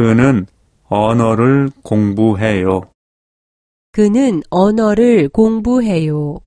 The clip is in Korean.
그는 언어를 공부해요. 그는 언어를 공부해요.